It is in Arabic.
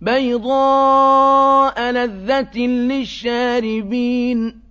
بَيْضَاءَ لَذَّةٍ لِّلشَّارِبِينَ.